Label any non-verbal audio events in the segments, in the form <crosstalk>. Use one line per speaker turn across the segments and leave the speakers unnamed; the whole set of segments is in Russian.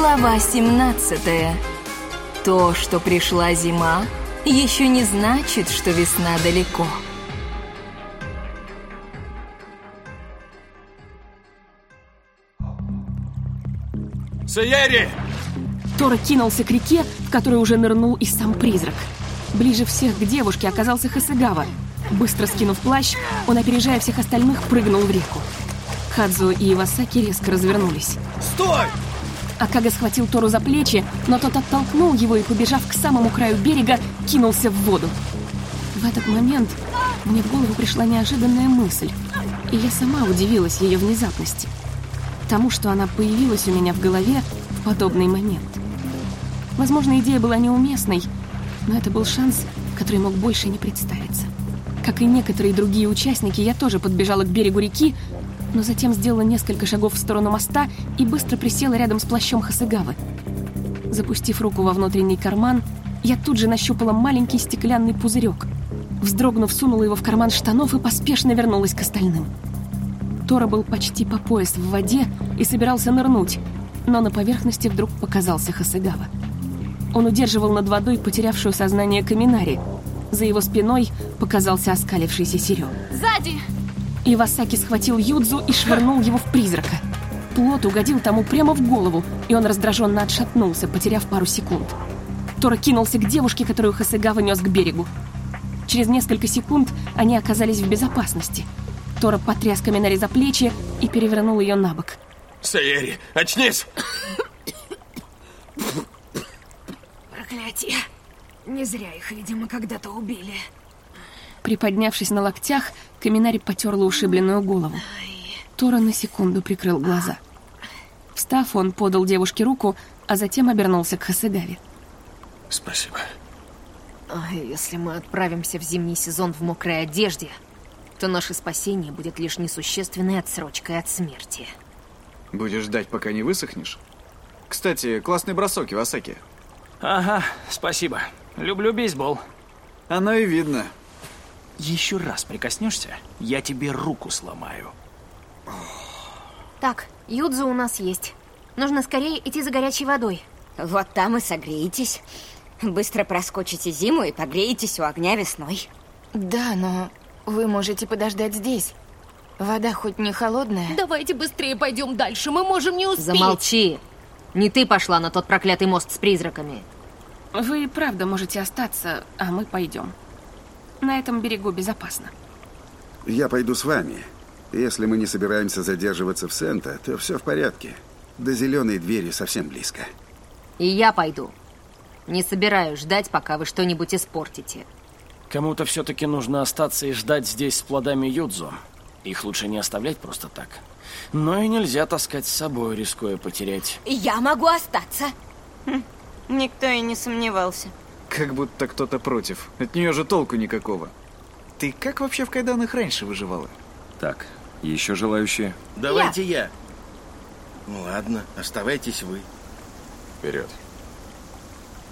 Глава 17. То, что пришла зима, еще не значит, что весна далеко.
Саери!
Тора кинулся к реке, в которой уже нырнул и сам призрак. Ближе всех к девушке оказался Хасагава. Быстро скинув плащ, он, опережая всех остальных, прыгнул в реку. Хадзу и Ивасаки резко развернулись.
Стой!
Акага схватил Тору за плечи, но тот оттолкнул его и, побежав к самому краю берега, кинулся в воду. В этот момент мне в голову пришла неожиданная мысль, и я сама удивилась ее внезапности. Тому, что она появилась у меня в голове в подобный момент. Возможно, идея была неуместной, но это был шанс, который мог больше не представиться. Как и некоторые другие участники, я тоже подбежала к берегу реки, но затем сделала несколько шагов в сторону моста и быстро присела рядом с плащом Хасыгавы. Запустив руку во внутренний карман, я тут же нащупала маленький стеклянный пузырек. Вздрогнув, сунула его в карман штанов и поспешно вернулась к остальным. Тора был почти по пояс в воде и собирался нырнуть, но на поверхности вдруг показался Хасыгава. Он удерживал над водой потерявшую сознание Каминари. За его спиной показался оскалившийся Серё.
Сзади!
Ивасаки схватил Юдзу и швырнул его в призрака. Плот угодил тому прямо в голову, и он раздраженно отшатнулся, потеряв пару секунд. Тора кинулся к девушке, которую Хасыгава нес к берегу. Через несколько секунд они оказались в безопасности. Тора потряс Каминари за плечи и перевернул ее на бок.
Саери, очнись!
Проклятие. Не зря их, видимо, когда-то убили.
Приподнявшись на локтях, Каминари потерла ушибленную голову. Тора на секунду прикрыл глаза. Встав, он подал девушке руку, а затем обернулся к Хасыгаве.
Спасибо.
А если мы отправимся в зимний сезон в мокрой одежде, то наше спасение будет лишь несущественной отсрочкой от смерти.
Будешь ждать, пока не высохнешь? Кстати, классный бросок, Ивасаки.
Ага, спасибо. Люблю бейсбол.
Оно и видно.
Еще раз прикоснешься, я тебе руку сломаю.
Так, Юдзу у нас есть. Нужно скорее идти за горячей водой.
Вот там и согреетесь. Быстро проскочите зиму и погреетесь у огня весной.
Да, но вы можете подождать здесь. Вода хоть не холодная.
Давайте быстрее пойдем дальше, мы можем не успеть.
Замолчи. Не ты пошла на тот проклятый мост с призраками.
Вы и правда можете остаться, а мы пойдем. На этом берегу безопасно.
Я пойду с вами. Если мы не собираемся задерживаться в Сента, то все в порядке. До зеленой двери совсем близко.
И я пойду. Не собираюсь ждать, пока вы что-нибудь испортите.
Кому-то все-таки нужно остаться и ждать здесь с плодами Юдзу. Их лучше не оставлять просто так. Но и нельзя таскать с собой, рискуя потерять.
Я могу остаться.
Никто и не сомневался.
Как будто кто-то против. От нее же толку никакого. Ты как вообще в кайданах раньше выживала?
Так, еще желающие?
Давайте я. Ну ладно, оставайтесь вы.
Вперед.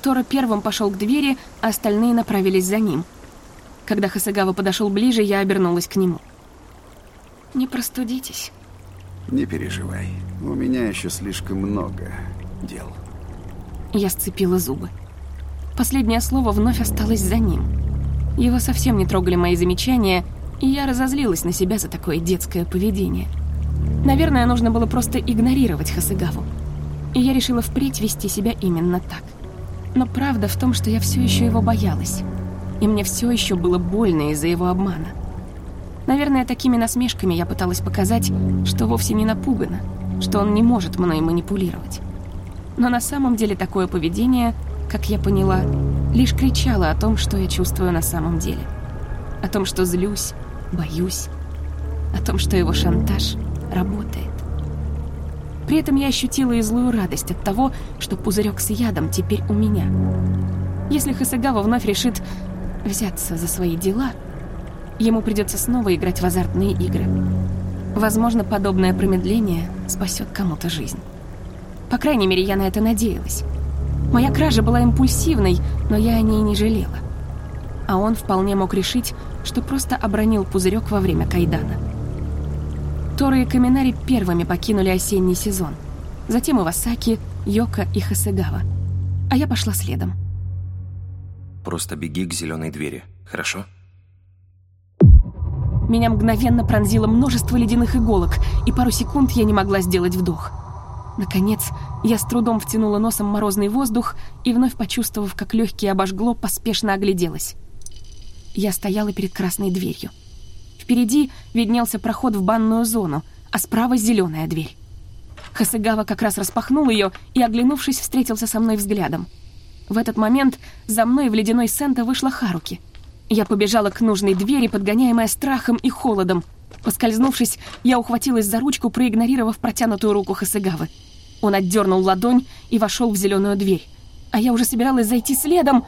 Тора первым пошел к двери, а остальные направились за ним. Когда Хасагава подошел ближе, я обернулась к нему. Не простудитесь.
Не переживай. У меня еще слишком много дел.
Я сцепила зубы. Последнее слово вновь осталось за ним. Его совсем не трогали мои замечания, и я разозлилась на себя за такое детское поведение. Наверное, нужно было просто игнорировать Хасыгаву. И я решила впредь вести себя именно так. Но правда в том, что я все еще его боялась. И мне все еще было больно из-за его обмана. Наверное, такими насмешками я пыталась показать, что вовсе не напугана, что он не может мной манипулировать. Но на самом деле такое поведение, как я поняла, лишь кричало о том, что я чувствую на самом деле. О том, что злюсь, боюсь. О том, что его шантаж работает. При этом я ощутила и злую радость от того, что пузырек с ядом теперь у меня. Если Хасагава вновь решит взяться за свои дела, ему придется снова играть в азартные игры. Возможно, подобное промедление спасет кому-то жизнь. По крайней мере, я на это надеялась. Моя кража была импульсивной, но я о ней не жалела. А он вполне мог решить, что просто обронил пузырек во время кайдана. Торы и Каминари первыми покинули осенний сезон. затем Ивасаки, Йока и Хасегава. А я пошла следом.
Просто беги к зеленой двери, хорошо?
Меня мгновенно пронзило множество ледяных иголок, и пару секунд я не могла сделать вдох. Наконец, я с трудом втянула носом морозный воздух и, вновь почувствовав, как легкие обожгло, поспешно огляделась. Я стояла перед красной дверью. Впереди виднелся проход в банную зону, а справа зеленая дверь. Хасыгава как раз распахнул ее и, оглянувшись, встретился со мной взглядом. В этот момент за мной в ледяной Сента вышла Харуки — я побежала к нужной двери, подгоняемая страхом и холодом. Поскользнувшись, я ухватилась за ручку, проигнорировав протянутую руку Хасыгавы. Он отдернул ладонь и вошел в зеленую дверь. А я уже собиралась зайти следом,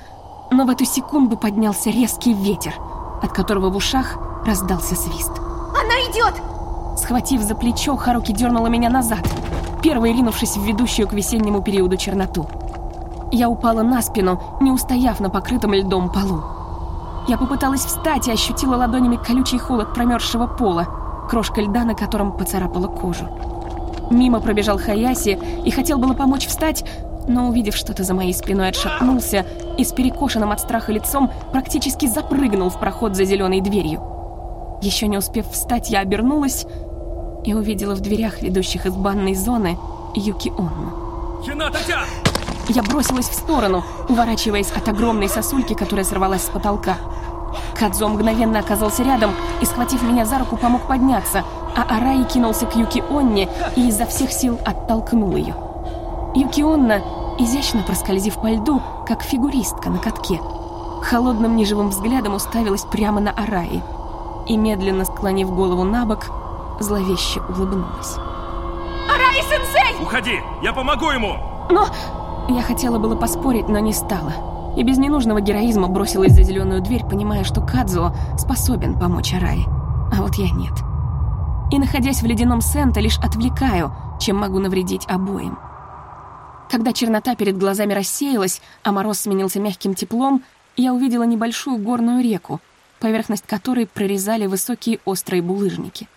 но в эту секунду поднялся резкий ветер, от которого в ушах раздался свист.
«Она идет!»
Схватив за плечо, Харуки дернула меня назад, первой ринувшись в ведущую к весеннему периоду черноту. Я упала на спину, не устояв на покрытом льдом полу. Я попыталась встать и ощутила ладонями колючий холод промерзшего пола, крошка льда на котором поцарапала кожу. Мимо пробежал Хаяси и хотел было помочь встать, но, увидев что-то за моей спиной, отшатнулся и с перекошенным от страха лицом практически запрыгнул в проход за зеленой дверью. Еще не успев встать, я обернулась и увидела в дверях, ведущих из банной зоны, Юки Онну. Я бросилась в сторону, уворачиваясь от огромной сосульки, которая сорвалась с потолка. Кадзо мгновенно оказался рядом и, схватив меня за руку, помог подняться, а Араи кинулся к Юки Онне и изо всех сил оттолкнул ее. Юки Онна, изящно проскользив по льду, как фигуристка на катке, холодным неживым взглядом уставилась прямо на Араи и, медленно склонив голову на бок, зловеще улыбнулась.
«Араи-сенсей!»
«Уходи! Я помогу ему!»
«Но...» Я хотела было поспорить, но не стала. И без ненужного героизма бросилась за зеленую дверь, понимая, что Кадзо способен помочь Араи. А вот я нет. И, находясь в ледяном Сента, лишь отвлекаю, чем могу навредить обоим. Когда чернота перед глазами рассеялась, а мороз сменился мягким теплом, я увидела небольшую горную реку, поверхность которой прорезали высокие острые булыжники.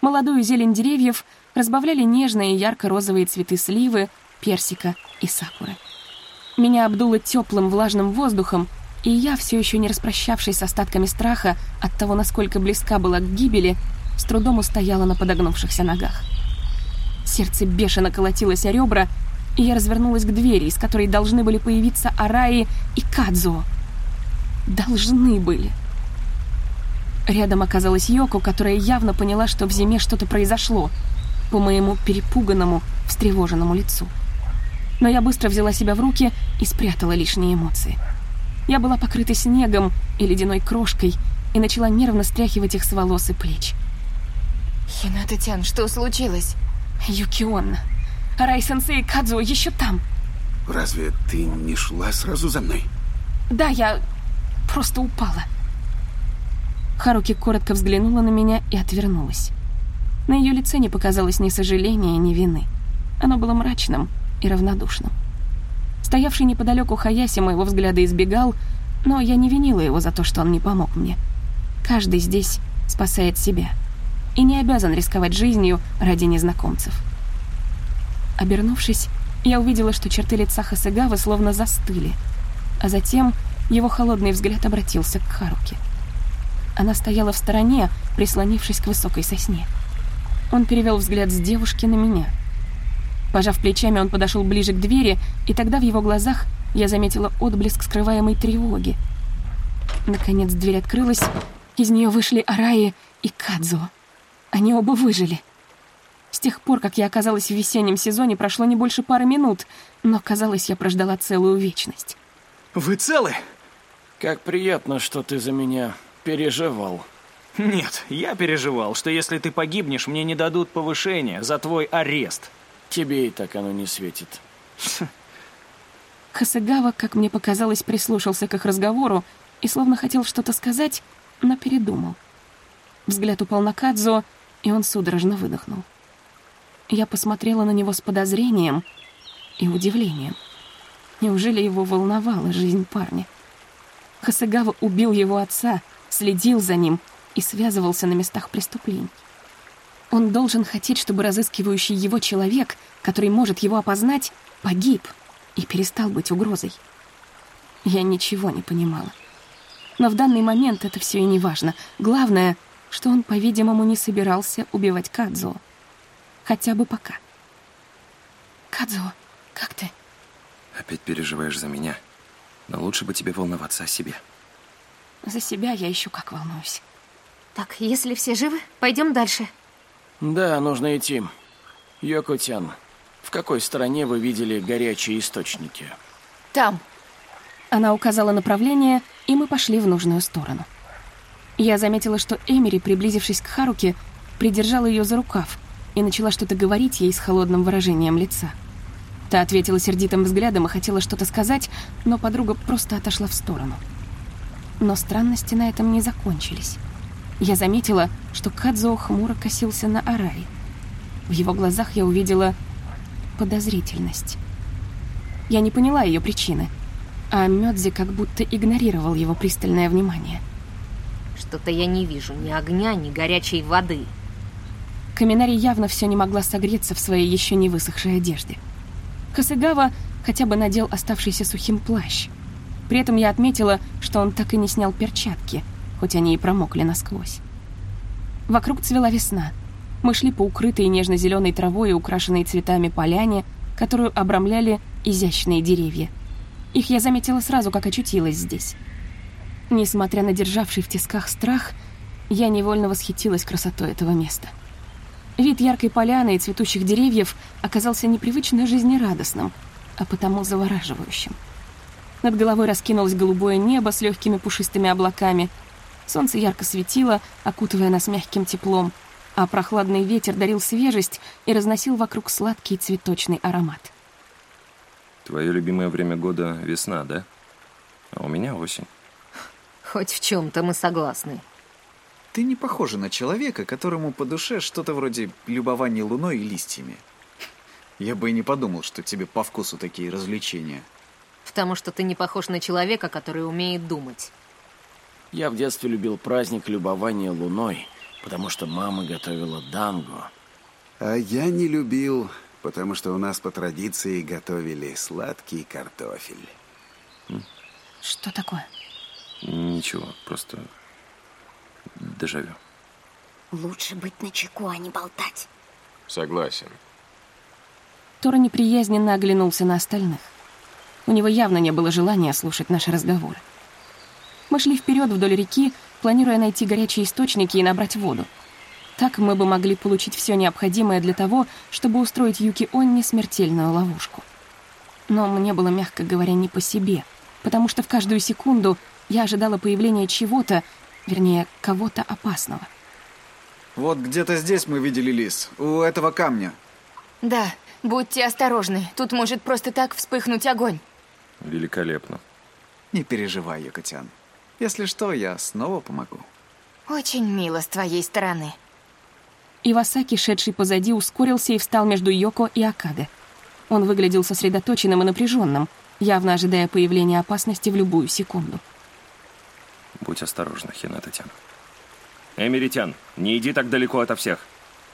Молодую зелень деревьев разбавляли нежные ярко-розовые цветы сливы, персика и сакуры. Меня обдуло теплым влажным воздухом, и я, все еще не распрощавшись с остатками страха от того, насколько близка была к гибели, с трудом устояла на подогнувшихся ногах. Сердце бешено колотилось о ребра, и я развернулась к двери, из которой должны были появиться Араи и Кадзо. Должны были. Рядом оказалась Йоко, которая явно поняла, что в зиме что-то произошло, по моему перепуганному, встревоженному лицу но я быстро взяла себя в руки и спрятала лишние эмоции. Я была покрыта снегом и ледяной крошкой и начала нервно стряхивать их с волос и плеч.
Хинататян, что случилось?
Юкион. Рай-сенсей и Кадзу еще там.
Разве ты не шла сразу за мной?
Да, я просто упала. Харуки коротко взглянула на меня и отвернулась. На ее лице не показалось ни сожаления, ни вины. Оно было мрачным, и равнодушным. Стоявший неподалеку Хаяси моего взгляда избегал, но я не винила его за то, что он не помог мне. Каждый здесь спасает себя и не обязан рисковать жизнью ради незнакомцев. Обернувшись, я увидела, что черты лица Хасагавы словно застыли, а затем его холодный взгляд обратился к Харуке. Она стояла в стороне, прислонившись к высокой сосне. Он перевел взгляд с девушки на меня — Пожав плечами, он подошел ближе к двери, и тогда в его глазах я заметила отблеск скрываемой тревоги. Наконец дверь открылась, из нее вышли Араи и Кадзо. Они оба выжили. С тех пор, как я оказалась в весеннем сезоне, прошло не больше пары минут, но, казалось, я прождала целую вечность.
Вы целы?
Как приятно, что ты за меня переживал.
Нет, я переживал, что если ты погибнешь, мне не дадут повышения за твой арест.
Тебе и так оно не светит.
Хасагава, как мне показалось, прислушался к их разговору и словно хотел что-то сказать, но передумал. Взгляд упал на Кадзо, и он судорожно выдохнул. Я посмотрела на него с подозрением и удивлением. Неужели его волновала жизнь парня? Хасагава убил его отца, следил за ним и связывался на местах преступлений. Он должен хотеть, чтобы разыскивающий его человек, который может его опознать, погиб и перестал быть угрозой. Я ничего не понимала. Но в данный момент это все и не важно. Главное, что он, по-видимому, не собирался убивать Кадзо. Хотя бы пока. Кадзо, как ты?
Опять переживаешь за меня. Но лучше бы тебе волноваться о себе.
За себя я еще как волнуюсь.
Так, если все живы, пойдем дальше.
Да, нужно идти. Йокотян, в какой стороне вы видели горячие источники?
Там.
Она указала направление, и мы пошли в нужную сторону. Я заметила, что Эмери, приблизившись к Харуке, придержала ее за рукав и начала что-то говорить ей с холодным выражением лица. Та ответила сердитым взглядом и хотела что-то сказать, но подруга просто отошла в сторону. Но странности на этом не закончились. Я заметила, что Кадзо хмуро косился на Араи. В его глазах я увидела подозрительность. Я не поняла ее причины, а Мёдзи как будто игнорировал его пристальное внимание.
Что-то я не вижу ни огня, ни горячей воды.
Каминари явно все не могла согреться в своей еще не высохшей одежде. Косыгава хотя бы надел оставшийся сухим плащ. При этом я отметила, что он так и не снял перчатки, хоть они и промокли насквозь. Вокруг цвела весна. Мы шли по укрытой нежно-зеленой травой и украшенной цветами поляне, которую обрамляли изящные деревья. Их я заметила сразу, как очутилась здесь. Несмотря на державший в тисках страх, я невольно восхитилась красотой этого места. Вид яркой поляны и цветущих деревьев оказался непривычно жизнерадостным, а потому завораживающим. Над головой раскинулось голубое небо с легкими пушистыми облаками. Солнце ярко светило, окутывая нас мягким теплом, а прохладный ветер дарил свежесть и разносил вокруг сладкий цветочный аромат.
Твое любимое время года — весна, да? А у меня осень.
Хоть в чем-то мы согласны.
Ты не похожа на человека, которому по душе что-то вроде любования луной и листьями. Я бы и не подумал, что тебе по вкусу такие развлечения.
Потому что ты не похож на человека, который умеет думать.
Я в детстве любил праздник любования луной, потому что мама готовила данго.
А я не любил, потому что у нас по традиции готовили сладкий картофель.
Что такое?
Ничего, просто дежавю.
Лучше быть начеку, а не болтать.
Согласен.
Тора неприязненно оглянулся на остальных. У него явно не было желания слушать наши разговоры. Мы шли вперед вдоль реки, планируя найти горячие источники и набрать воду. Так мы бы могли получить все необходимое для того, чтобы устроить Юки Онни смертельную ловушку. Но мне было, мягко говоря, не по себе, потому что в каждую секунду я ожидала появления чего-то, вернее, кого-то опасного.
Вот где-то здесь мы видели лис, у этого камня.
Да, будьте осторожны. Тут может просто так вспыхнуть огонь.
Великолепно.
Не переживай, Якотян. Если что, я снова помогу.
Очень мило с твоей стороны.
Ивасаки, шедший позади, ускорился и встал между Йоко и Акаде. Он выглядел сосредоточенным и напряженным, явно ожидая появления опасности в любую секунду.
Будь осторожна, Хинататян. Эмеритян, не иди так далеко ото всех.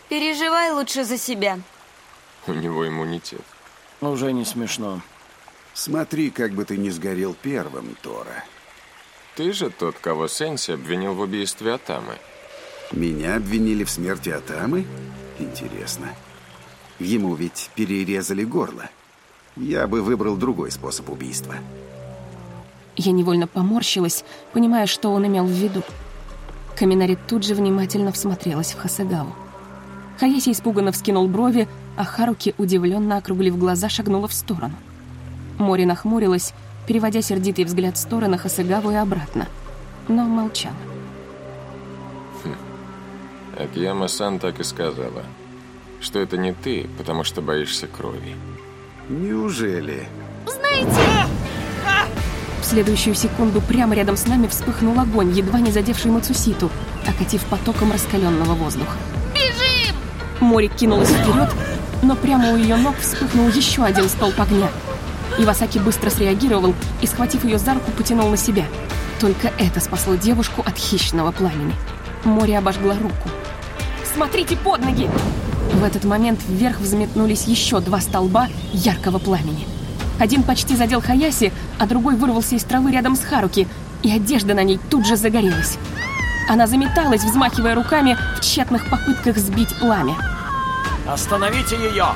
Переживай лучше за себя.
У него иммунитет.
Уже не смешно.
Смотри, как бы ты не сгорел первым, Тора.
Ты же тот, кого Сенси обвинил в убийстве Атамы.
Меня обвинили в смерти Атамы? Интересно. Ему ведь перерезали горло. Я бы выбрал другой способ убийства.
Я невольно поморщилась, понимая, что он имел в виду. Каминари тут же внимательно всмотрелась в Хасагаву. Хаяси испуганно вскинул брови, а Харуки, удивленно округлив глаза, шагнула в сторону. Мори нахмурилась, переводя сердитый взгляд в сторону Хасагаву и обратно, но молчала.
Акияма-сан так и сказала, что это не ты, потому что боишься крови.
Неужели?
Знаете...
В следующую секунду прямо рядом с нами вспыхнул огонь, едва не задевший Мацуситу, окатив потоком раскаленного воздуха.
Бежим!
Мори кинулась вперед, но прямо у ее ног вспыхнул еще один столб огня. Ивасаки быстро среагировал и, схватив ее за руку, потянул на себя. Только это спасло девушку от хищного пламени. Море обожгла руку. смотрите под ноги!» В этот момент вверх взметнулись еще два столба яркого пламени. Один почти задел Хаяси, а другой вырвался из травы рядом с Харуки, и одежда на ней тут же загорелась. Она заметалась, взмахивая руками в тщетных попытках сбить пламя.
Остановите ее!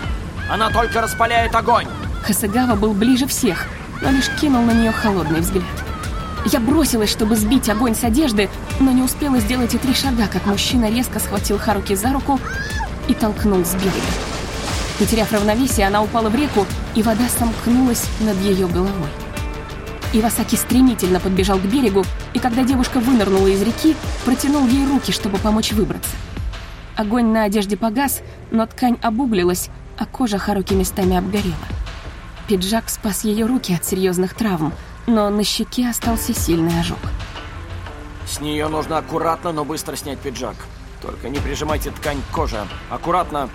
Она только распаляет огонь!
Хасагава был ближе всех, но лишь кинул на нее холодный взгляд. Я бросилась, чтобы сбить огонь с одежды, но не успела сделать и три шага, как мужчина резко схватил Харуки за руку и толкнул с берега. Потеряв равновесие, она упала в реку, и вода сомкнулась над ее головой. Ивасаки стремительно подбежал к берегу, и когда девушка вынырнула из реки, протянул ей руки, чтобы помочь выбраться. Огонь на одежде погас, но ткань обуглилась, а кожа Харуки местами обгорела. Пиджак спас ее руки от серьезных травм, но на щеке остался сильный ожог.
С нее нужно аккуратно, но быстро снять пиджак. Только не прижимайте ткань к коже. Аккуратно.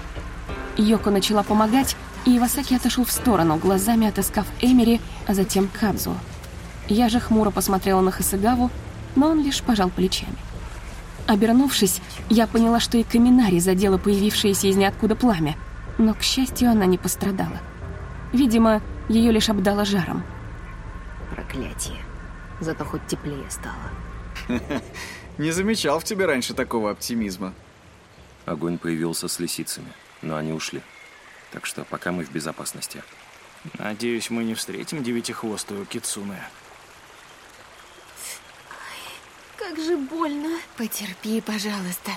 Йоко начала помогать, и Ивасаки отошел в сторону, глазами отыскав Эмери, а затем Кадзу. Я же хмуро посмотрела на Хасагаву, но он лишь пожал плечами. Обернувшись, я поняла, что и Каминари задела появившееся из ниоткуда пламя, но, к счастью, она не пострадала. Видимо, ее лишь обдало жаром.
Проклятие. Зато хоть теплее стало. <laughs>
Не замечал в тебе раньше такого оптимизма.
Огонь появился с лисицами, но они ушли. Так что пока мы в безопасности.
Надеюсь, мы не встретим девятихвостую кицуне.
Как же больно. Потерпи, пожалуйста.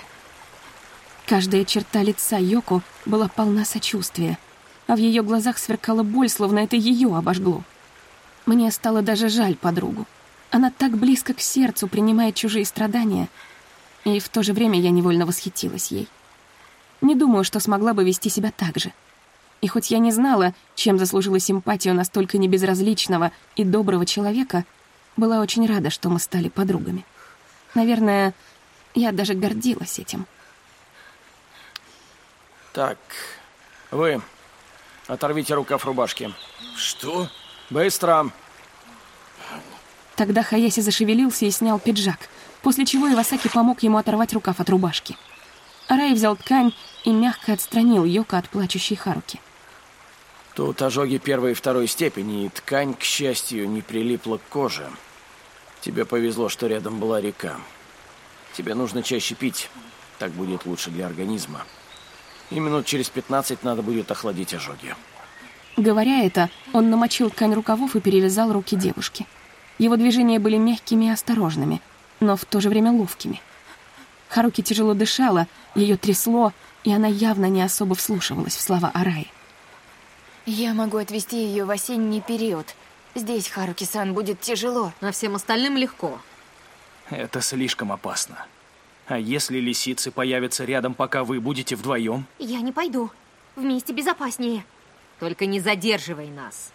Каждая черта лица Йоко была полна сочувствия, а в ее глазах сверкала боль, словно это ее обожгло. Мне стало даже жаль подругу. Она так близко к сердцу принимает чужие страдания, и в то же время я невольно восхитилась ей. Не думаю, что смогла бы вести себя так же. И хоть я не знала, чем заслужила симпатию настолько небезразличного и доброго человека, была очень рада, что мы стали подругами. Наверное, я даже гордилась этим.
Так, вы оторвите рукав рубашки.
Что?
Быстро.
Тогда Хаяси зашевелился и снял пиджак, после чего Ивасаки помог ему оторвать рукав от рубашки. Арай взял ткань и мягко отстранил Йока от плачущей Харуки.
Тут ожоги первой и второй степени, и ткань, к счастью, не прилипла к коже. Тебе повезло, что рядом была река. Тебе нужно чаще пить, так будет лучше для организма. И минут через 15 надо будет охладить ожоги.
Говоря это, он намочил ткань рукавов и перевязал руки девушки. Его движения были мягкими и осторожными, но в то же время ловкими. Харуки тяжело дышала, ее трясло, и она явно не особо вслушивалась в слова Араи.
Я могу отвезти ее в осенний период. Здесь Харуки-сан будет тяжело.
А всем остальным легко.
Это слишком опасно. А если лисицы появятся рядом, пока вы будете вдвоем?
Я не пойду. Вместе безопаснее.
Только не задерживай нас.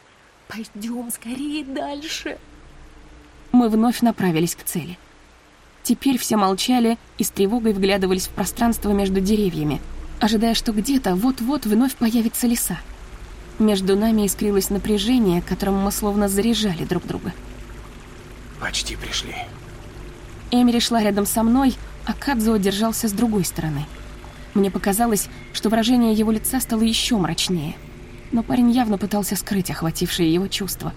Пойдем скорее дальше.
Мы вновь направились к цели. Теперь все молчали и с тревогой вглядывались в пространство между деревьями, ожидая, что где-то вот-вот вновь появится леса. Между нами искрилось напряжение, которым мы словно заряжали друг друга.
Почти пришли.
Эмери шла рядом со мной, а Кадзо держался с другой стороны. Мне показалось, что выражение его лица стало еще мрачнее. Но парень явно пытался скрыть охватившие его чувства.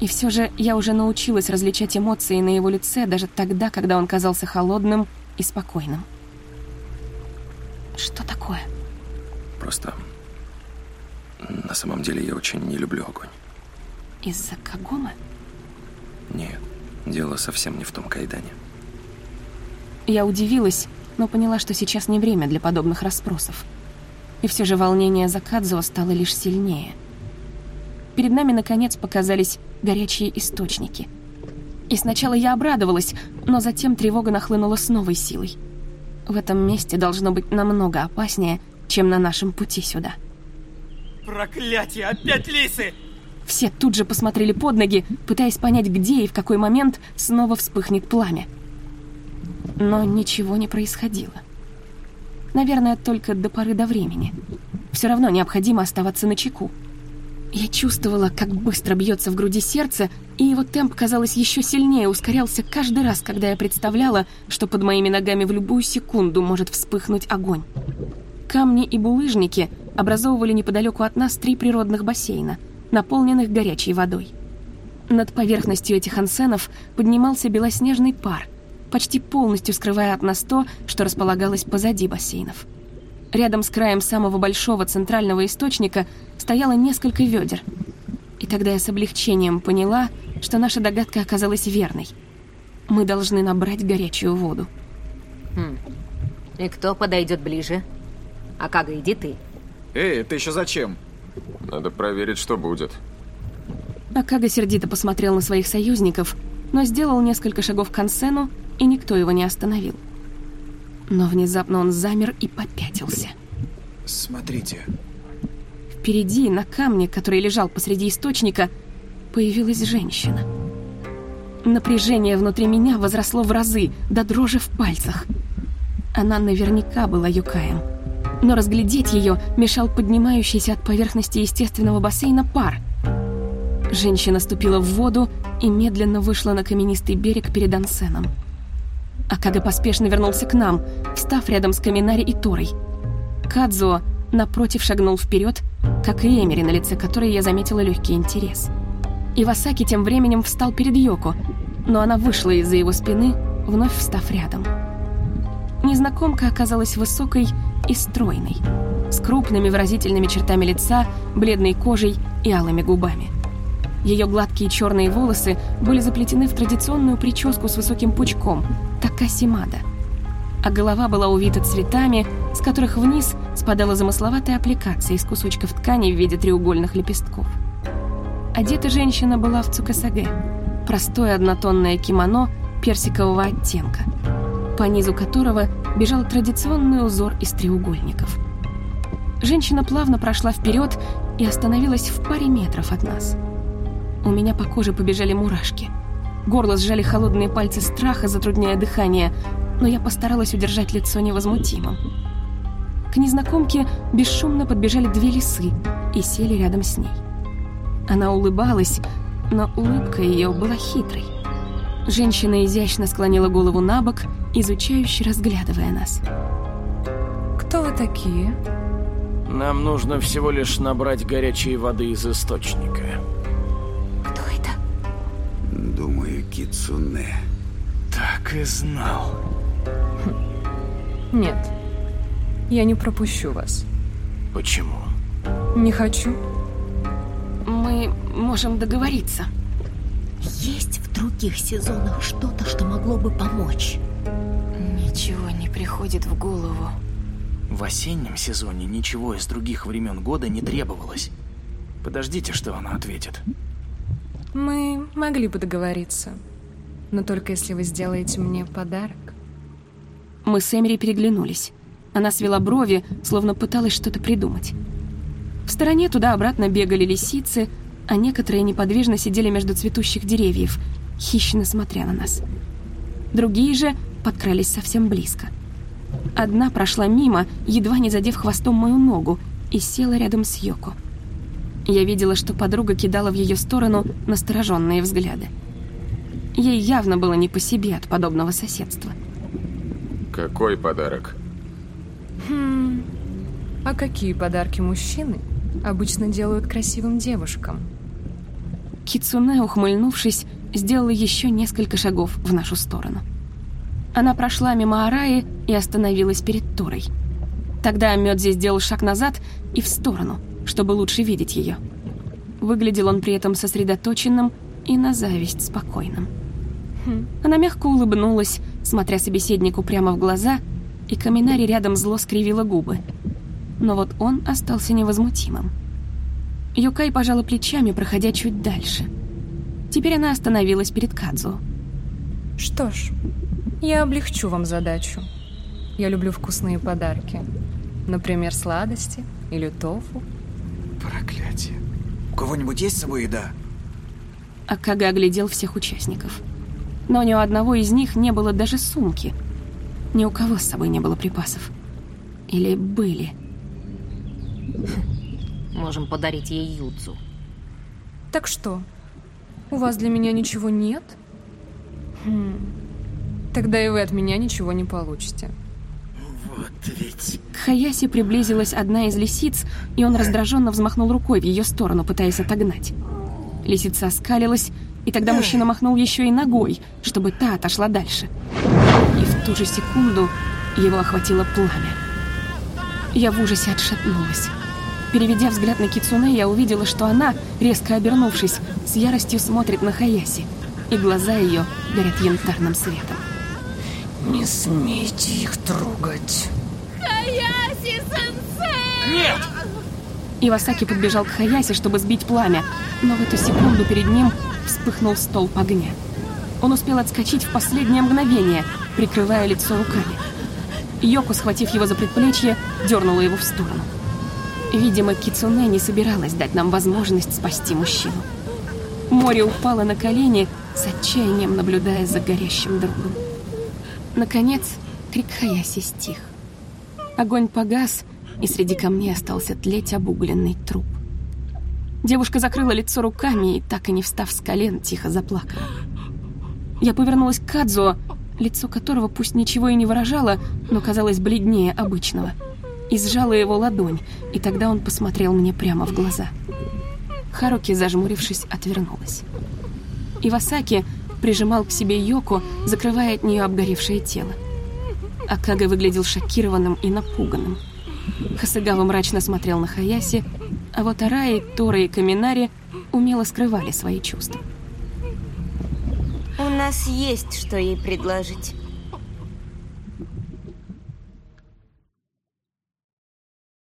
И все же я уже научилась различать эмоции на его лице даже тогда, когда он казался холодным и спокойным. Что такое?
Просто... На самом деле я очень не люблю огонь.
Из-за Кагомы?
Нет, дело совсем не в том кайдане.
Я удивилась, но поняла, что сейчас не время для подобных расспросов. И все же волнение за Кадзо стало лишь сильнее. Перед нами, наконец, показались горячие источники. И сначала я обрадовалась, но затем тревога нахлынула с новой силой. В этом месте должно быть намного опаснее, чем на нашем пути сюда.
Проклятие! Опять лисы!
Все тут же посмотрели под ноги, пытаясь понять, где и в какой момент снова вспыхнет пламя. Но ничего не происходило. Наверное, только до поры до времени. Все равно необходимо оставаться на чеку. Я чувствовала, как быстро бьется в груди сердце, и его темп, казалось, еще сильнее ускорялся каждый раз, когда я представляла, что под моими ногами в любую секунду может вспыхнуть огонь. Камни и булыжники образовывали неподалеку от нас три природных бассейна, наполненных горячей водой. Над поверхностью этих ансенов поднимался белоснежный пар, почти полностью скрывая от нас то, что располагалось позади бассейнов. Рядом с краем самого большого центрального источника стояло несколько ведер. И тогда я с облегчением поняла, что наша догадка оказалась верной. Мы должны набрать горячую воду.
Хм. И кто подойдет ближе? А как иди ты.
Эй, это еще зачем?
Надо проверить, что будет.
Акага сердито посмотрел на своих союзников, но сделал несколько шагов к Ансену, и никто его не остановил. Но внезапно он замер и попятился.
Смотрите.
Впереди, на камне, который лежал посреди источника, появилась женщина. Напряжение внутри меня возросло в разы, до дрожи в пальцах. Она наверняка была Юкаем. Но разглядеть ее мешал поднимающийся от поверхности естественного бассейна пар. Женщина ступила в воду и медленно вышла на каменистый берег перед Ансеном. Акага поспешно вернулся к нам, встав рядом с Каминари и Торой. Кадзуо напротив шагнул вперед, как и Эмери, на лице которой я заметила легкий интерес. Ивасаки тем временем встал перед Йоко, но она вышла из-за его спины, вновь встав рядом. Незнакомка оказалась высокой и стройной, с крупными выразительными чертами лица, бледной кожей и алыми губами. Ее гладкие черные волосы были заплетены в традиционную прическу с высоким пучком, такасимада. А голова была увита цветами, с которых вниз спадала замысловатая аппликация из кусочков ткани в виде треугольных лепестков. Одета женщина была в цукасаге, простое однотонное кимоно персикового оттенка, по низу которого бежал традиционный узор из треугольников. Женщина плавно прошла вперед и остановилась в паре метров от нас. У меня по коже побежали мурашки. Горло сжали холодные пальцы страха, затрудняя дыхание, но я постаралась удержать лицо невозмутимым. К незнакомке бесшумно подбежали две лисы и сели рядом с ней. Она улыбалась, но улыбка ее была хитрой. Женщина изящно склонила голову на бок, изучающе разглядывая нас.
«Кто вы такие?»
Нам нужно всего лишь набрать горячей воды из источника.
Кто это?
Думаю, Кицуне.
Так и знал.
Нет, я не пропущу вас.
Почему?
Не хочу.
Мы можем договориться.
Других сезонах что-то, что могло бы помочь?
Ничего не приходит в голову.
В осеннем сезоне ничего из других времен года не требовалось. Подождите, что она ответит.
Мы могли бы договориться. Но только если вы сделаете мне подарок.
Мы с Эмери переглянулись. Она свела брови, словно пыталась что-то придумать. В стороне туда-обратно бегали лисицы, а некоторые неподвижно сидели между цветущих деревьев, хищно смотря на нас. Другие же подкрались совсем близко. Одна прошла мимо, едва не задев хвостом мою ногу, и села рядом с Йоко. Я видела, что подруга кидала в ее сторону настороженные взгляды. Ей явно было не по себе от подобного соседства.
Какой подарок?
Хм. А какие подарки мужчины обычно делают красивым девушкам?
Кицуне, ухмыльнувшись, сделала еще несколько шагов в нашу сторону. Она прошла мимо Араи и остановилась перед Торой. Тогда Мёдзи сделал шаг назад и в сторону, чтобы лучше видеть ее. Выглядел он при этом сосредоточенным и на зависть спокойным. Она мягко улыбнулась, смотря собеседнику прямо в глаза, и Каминари рядом зло скривила губы. Но вот он остался невозмутимым. Юкай пожала плечами, проходя чуть дальше. Теперь она остановилась перед Кадзу.
Что ж, я облегчу вам задачу. Я люблю вкусные подарки. Например, сладости или тофу.
Проклятие. У кого-нибудь есть с собой еда?
Акага оглядел всех участников. Но ни у одного из них не было даже сумки. Ни у кого с собой не было припасов. Или были.
Можем подарить ей юдзу.
Так что, у вас для меня ничего нет? Хм. Тогда и вы от меня ничего не получите.
Вот ведь...
К Хаясе приблизилась одна из лисиц, и он раздраженно взмахнул рукой в ее сторону, пытаясь отогнать. Лисица оскалилась, и тогда мужчина махнул еще и ногой, чтобы та отошла дальше. И в ту же секунду его охватило пламя. Я в ужасе отшатнулась. Переведя взгляд на Кицуне, я увидела, что она, резко обернувшись, с яростью смотрит на Хаяси, и глаза ее горят янтарным светом.
Не смейте их трогать.
Хаяси-сенсей!
Нет!
Ивасаки подбежал к Хаясе, чтобы сбить пламя, но в эту секунду перед ним вспыхнул столб огня. Он успел отскочить в последнее мгновение, прикрывая лицо руками. Йоко, схватив его за предплечье, дернула его в сторону. Видимо, Кицуне не собиралась дать нам возможность спасти мужчину. Море упало на колени, с отчаянием наблюдая за горящим другом. Наконец, крик Хаяси стих. Огонь погас, и среди камней остался тлеть обугленный труп. Девушка закрыла лицо руками и, так и не встав с колен, тихо заплакала. Я повернулась к Кадзуо, лицо которого пусть ничего и не выражало, но казалось бледнее обычного, и сжала его ладонь, и тогда он посмотрел мне прямо в глаза. Харуки, зажмурившись, отвернулась. Ивасаки прижимал к себе Йоко, закрывая от нее обгоревшее тело. Акага выглядел шокированным и напуганным. Хасыгава мрачно смотрел на Хаяси, а вот Араи, Тора и Каминари умело скрывали свои чувства.
У нас есть что ей предложить.